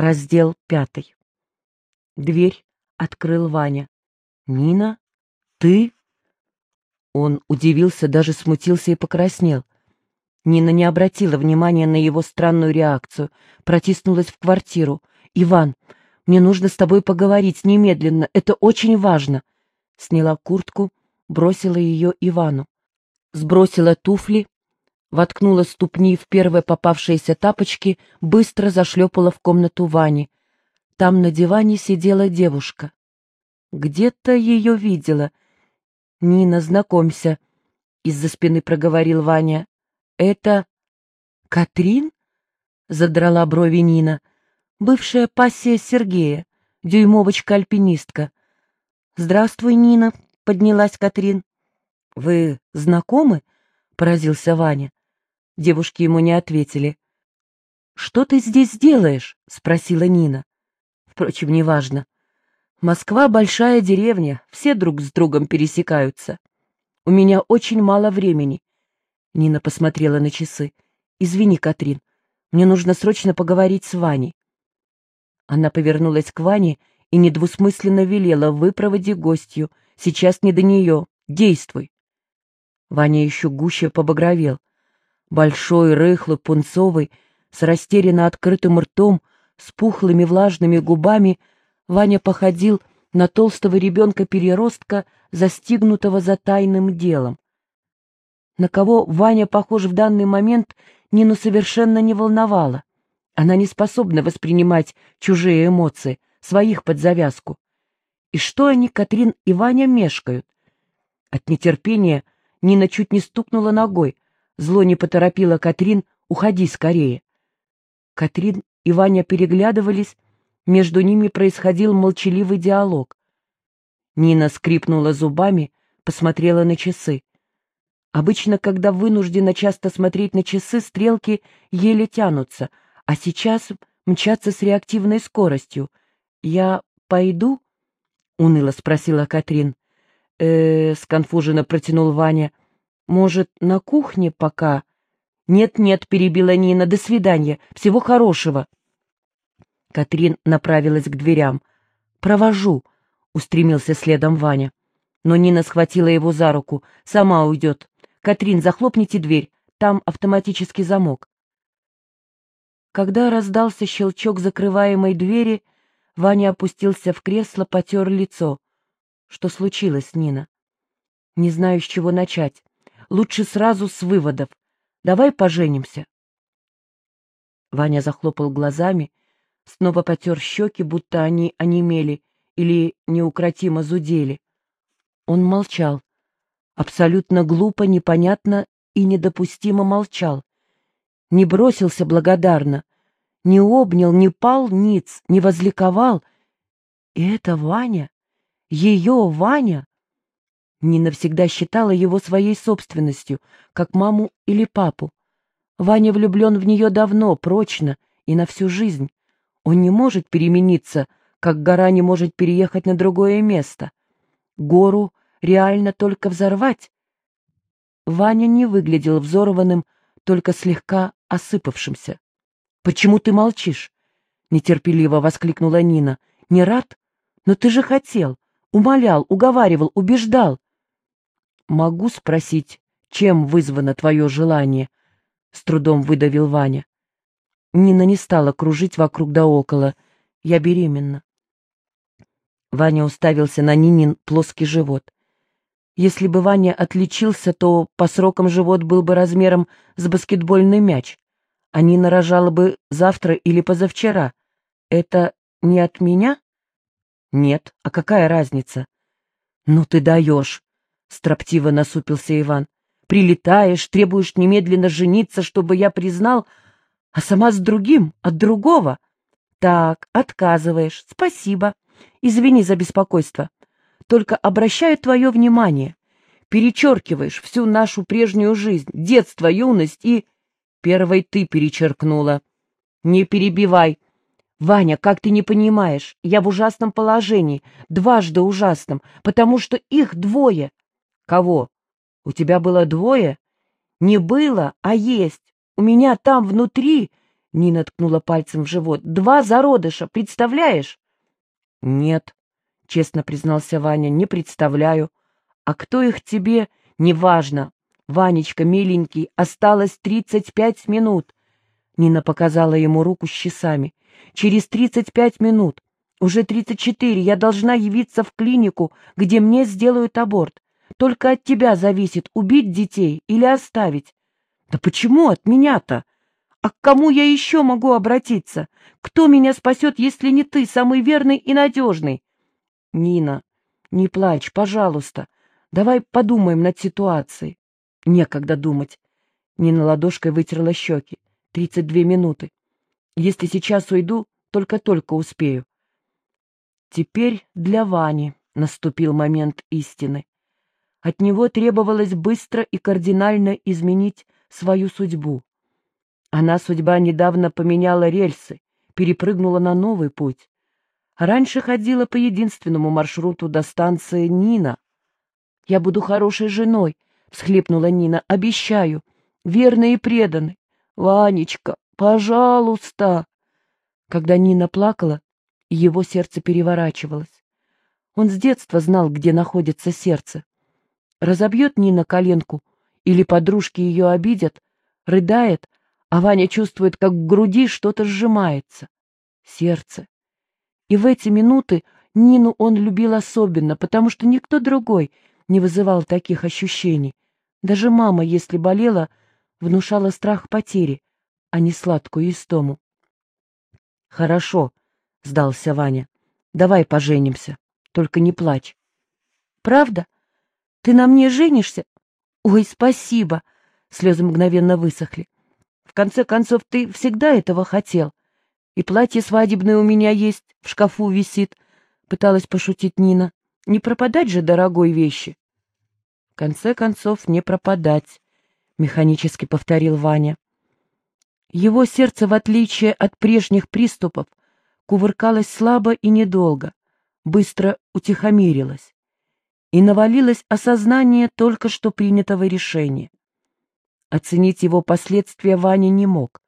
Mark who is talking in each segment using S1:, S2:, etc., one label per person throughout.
S1: Раздел пятый. Дверь открыл Ваня. «Нина? Ты?» Он удивился, даже смутился и покраснел. Нина не обратила внимания на его странную реакцию, протиснулась в квартиру. «Иван, мне нужно с тобой поговорить немедленно, это очень важно!» Сняла куртку, бросила ее Ивану. Сбросила туфли, воткнула ступни в первые попавшиеся тапочки, быстро зашлепала в комнату Вани. Там на диване сидела девушка. Где-то ее видела. «Нина, знакомься», — из-за спины проговорил Ваня. «Это Катрин?» — задрала брови Нина. «Бывшая пассия Сергея, дюймовочка-альпинистка». «Здравствуй, Нина», — поднялась Катрин. «Вы знакомы?» — поразился Ваня. Девушки ему не ответили. «Что ты здесь делаешь?» — спросила Нина. Впрочем, неважно. Москва — большая деревня, все друг с другом пересекаются. У меня очень мало времени. Нина посмотрела на часы. «Извини, Катрин, мне нужно срочно поговорить с Ваней». Она повернулась к Ване и недвусмысленно велела «Выпроводи гостью, сейчас не до нее, действуй». Ваня еще гуще побагровел. Большой, рыхлый, пунцовый, с растерянно открытым ртом, с пухлыми влажными губами, Ваня походил на толстого ребенка-переростка, застигнутого за тайным делом. На кого Ваня похож в данный момент, Нину совершенно не волновало. Она не способна воспринимать чужие эмоции, своих под завязку. И что они, Катрин и Ваня, мешкают? От нетерпения Нина чуть не стукнула ногой, Зло не поторопила Катрин, уходи скорее. Катрин и Ваня переглядывались, между ними происходил молчаливый диалог. Нина скрипнула зубами, посмотрела на часы. Обычно, когда вынуждена часто смотреть на часы, стрелки еле тянутся, а сейчас мчатся с реактивной скоростью. «Я пойду?» — уныло спросила Катрин. э сконфуженно протянул Ваня — может, на кухне пока? Нет-нет, перебила Нина, до свидания, всего хорошего. Катрин направилась к дверям. Провожу, устремился следом Ваня. Но Нина схватила его за руку. Сама уйдет. Катрин, захлопните дверь, там автоматический замок. Когда раздался щелчок закрываемой двери, Ваня опустился в кресло, потер лицо. Что случилось, Нина? Не знаю, с чего начать. Лучше сразу с выводов. Давай поженимся. Ваня захлопал глазами, снова потер щеки, будто они онемели или неукротимо зудели. Он молчал. Абсолютно глупо, непонятно и недопустимо молчал. Не бросился благодарно, не обнял, не пал ниц, не возликовал. И это Ваня, ее Ваня, Нина всегда считала его своей собственностью, как маму или папу. Ваня влюблен в нее давно, прочно и на всю жизнь. Он не может перемениться, как гора не может переехать на другое место. Гору реально только взорвать. Ваня не выглядел взорванным, только слегка осыпавшимся. «Почему ты молчишь?» — нетерпеливо воскликнула Нина. «Не рад? Но ты же хотел, умолял, уговаривал, убеждал. «Могу спросить, чем вызвано твое желание?» — с трудом выдавил Ваня. Нина не стала кружить вокруг да около. «Я беременна». Ваня уставился на Нинин плоский живот. Если бы Ваня отличился, то по срокам живот был бы размером с баскетбольный мяч, а Нина рожала бы завтра или позавчера. Это не от меня? Нет, а какая разница? Ну ты даешь, — строптиво насупился Иван. «Прилетаешь, требуешь немедленно жениться, чтобы я признал, а сама с другим, от другого. Так, отказываешь. Спасибо. Извини за беспокойство. Только обращаю твое внимание. Перечеркиваешь всю нашу прежнюю жизнь, детство, юность и... Первой ты перечеркнула. Не перебивай. Ваня, как ты не понимаешь, я в ужасном положении, дважды ужасном, потому что их двое. Кого? У тебя было двое? Не было, а есть. У меня там внутри Нина ткнула пальцем в живот. «Два зародыша, представляешь?» «Нет», — честно признался Ваня, — «не представляю. А кто их тебе, неважно. Ванечка, миленький, осталось тридцать пять минут». Нина показала ему руку с часами. «Через тридцать пять минут. Уже тридцать четыре. Я должна явиться в клинику, где мне сделают аборт. Только от тебя зависит, убить детей или оставить. Да почему от меня-то? А к кому я еще могу обратиться? Кто меня спасет, если не ты, самый верный и надежный? Нина, не плачь, пожалуйста. Давай подумаем над ситуацией. Некогда думать. Нина ладошкой вытерла щеки. Тридцать две минуты. Если сейчас уйду, только-только успею. Теперь для Вани наступил момент истины. От него требовалось быстро и кардинально изменить свою судьбу. Она, судьба, недавно поменяла рельсы, перепрыгнула на новый путь. Раньше ходила по единственному маршруту до станции Нина. «Я буду хорошей женой», — всхлипнула Нина, — «обещаю, верной и преданной. Ванечка, пожалуйста!» Когда Нина плакала, его сердце переворачивалось. Он с детства знал, где находится сердце. Разобьет Нина коленку, или подружки ее обидят, рыдает, а Ваня чувствует, как в груди что-то сжимается. Сердце. И в эти минуты Нину он любил особенно, потому что никто другой не вызывал таких ощущений. Даже мама, если болела, внушала страх потери, а не сладкую истому. «Хорошо», — сдался Ваня. «Давай поженимся, только не плачь». «Правда? Ты на мне женишься?» «Ой, спасибо!» Слезы мгновенно высохли. В конце концов, ты всегда этого хотел. И платье свадебное у меня есть, в шкафу висит, — пыталась пошутить Нина. Не пропадать же дорогой вещи. В конце концов, не пропадать, — механически повторил Ваня. Его сердце, в отличие от прежних приступов, кувыркалось слабо и недолго, быстро утихомирилось. И навалилось осознание только что принятого решения. Оценить его последствия Ваня не мог.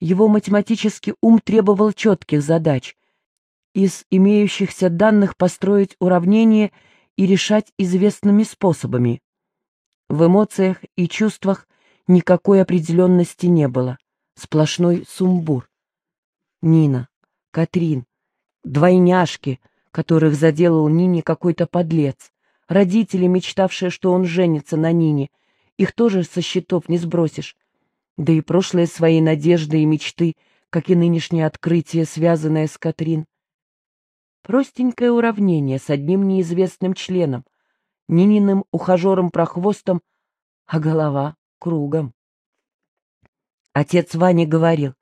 S1: Его математический ум требовал четких задач. Из имеющихся данных построить уравнение и решать известными способами. В эмоциях и чувствах никакой определенности не было. Сплошной сумбур. Нина, Катрин, двойняшки, которых заделал Нине какой-то подлец, родители, мечтавшие, что он женится на Нине — их тоже со счетов не сбросишь. Да и прошлые свои надежды и мечты, как и нынешнее открытие, связанное с Катрин. Простенькое уравнение с одним неизвестным членом, Нининым ухажером-прохвостом, а голова кругом. Отец Вани говорил,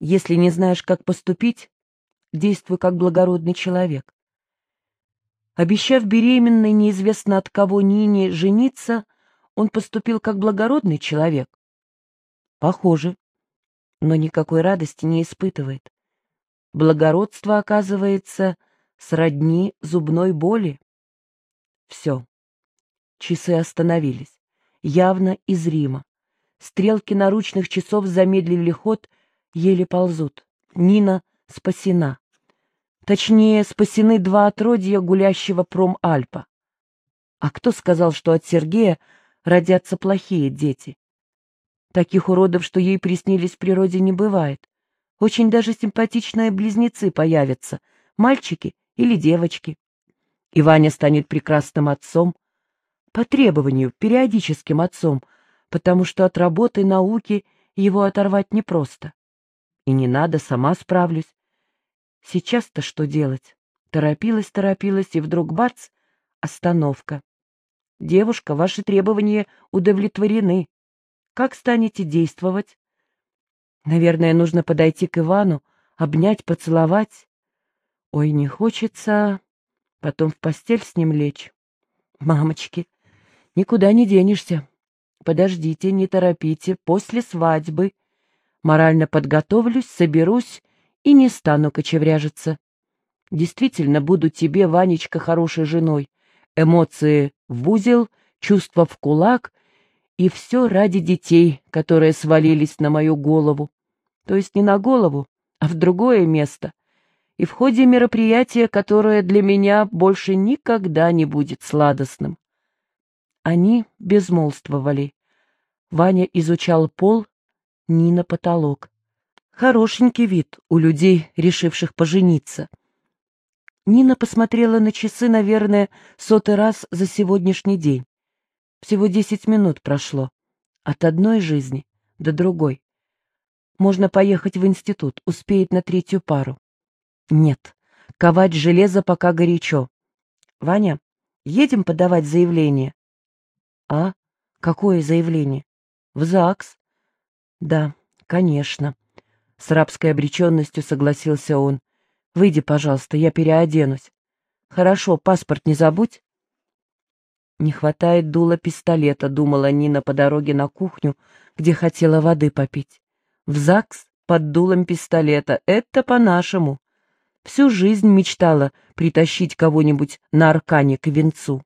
S1: если не знаешь, как поступить, действуй как благородный человек. Обещав беременной неизвестно от кого Нине жениться, он поступил как благородный человек? Похоже, но никакой радости не испытывает. Благородство, оказывается, сродни зубной боли. Все. Часы остановились. Явно и зримо. Стрелки наручных часов замедлили ход, еле ползут. Нина спасена. Точнее, спасены два отродья гулящего промальпа. А кто сказал, что от Сергея родятся плохие дети. Таких уродов, что ей приснились в природе, не бывает. Очень даже симпатичные близнецы появятся, мальчики или девочки. И Ваня станет прекрасным отцом, по требованию, периодическим отцом, потому что от работы, науки его оторвать непросто. И не надо, сама справлюсь. Сейчас-то что делать? Торопилась, торопилась, и вдруг бац, остановка. Девушка, ваши требования удовлетворены. Как станете действовать? Наверное, нужно подойти к Ивану, обнять, поцеловать. Ой, не хочется потом в постель с ним лечь. Мамочки, никуда не денешься. Подождите, не торопите, после свадьбы. Морально подготовлюсь, соберусь и не стану кочевряжиться. Действительно, буду тебе, Ванечка, хорошей женой эмоции в узел, чувства в кулак, и все ради детей, которые свалились на мою голову. то есть не на голову, а в другое место, и в ходе мероприятия, которое для меня больше никогда не будет сладостным. Они безмолвствовали. Ваня изучал пол, Нина — потолок. Хорошенький вид у людей, решивших пожениться. Нина посмотрела на часы, наверное, сотый раз за сегодняшний день. Всего десять минут прошло. От одной жизни до другой. Можно поехать в институт, успеет на третью пару. Нет, ковать железо пока горячо. Ваня, едем подавать заявление? А? Какое заявление? В ЗАГС? Да, конечно. С рабской обреченностью согласился он. Выйди, пожалуйста, я переоденусь. Хорошо, паспорт не забудь. Не хватает дула пистолета, думала Нина по дороге на кухню, где хотела воды попить. В ЗАГС под дулом пистолета. Это по-нашему. Всю жизнь мечтала притащить кого-нибудь на аркане к венцу.